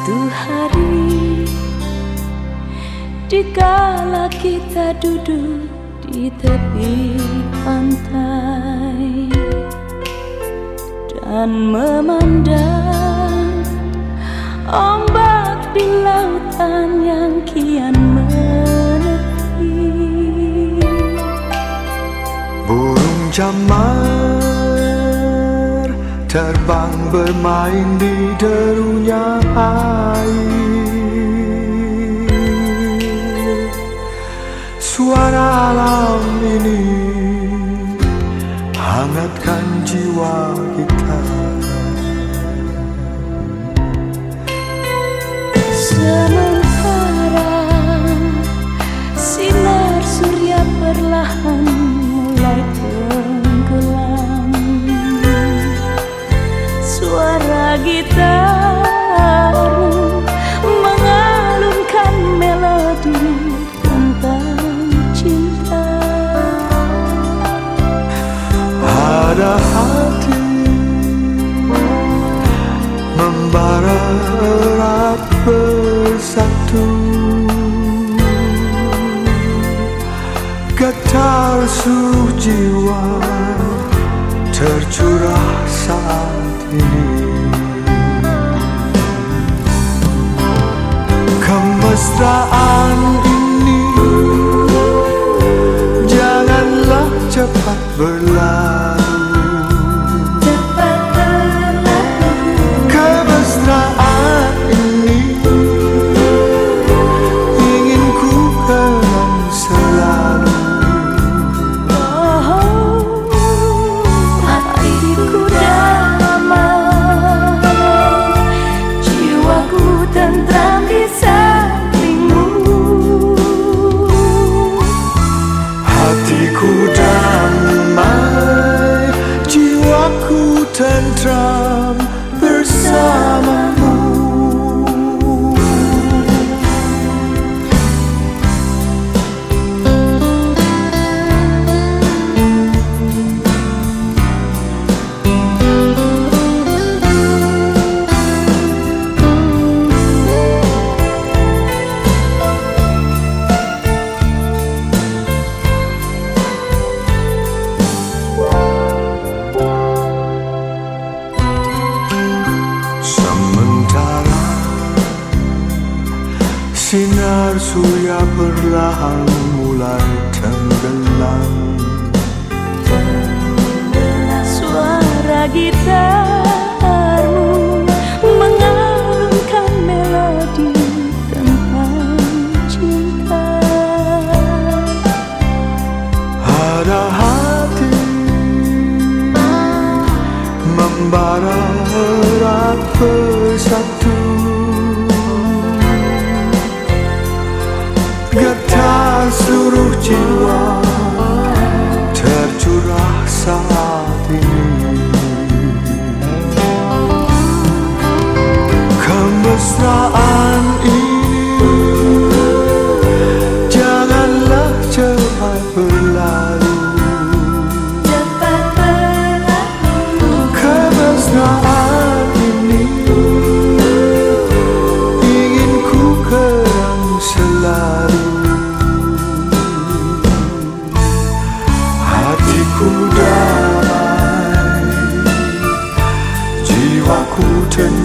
Suatu hari. Dikala kita duduk di tepi pantai Dan memandang Ombak di lautan yang kian menepi. Burung jaman terbang bermain di derunya air. Suara alam ini hangatkan jiwa kita. Sementara sinar surya perlahan mulai gitarmu mengalunkan melodi ada hati membara erat bersatu. Getar seluruh jiwa tercurah saat kemesraan tentram perlahan mulai tenggelam. Suara gitarmu mengalunkan melodi tentang cinta. Ada hati membara erat bersatu jiwa tercurah saat ini. Kemesraan Trân?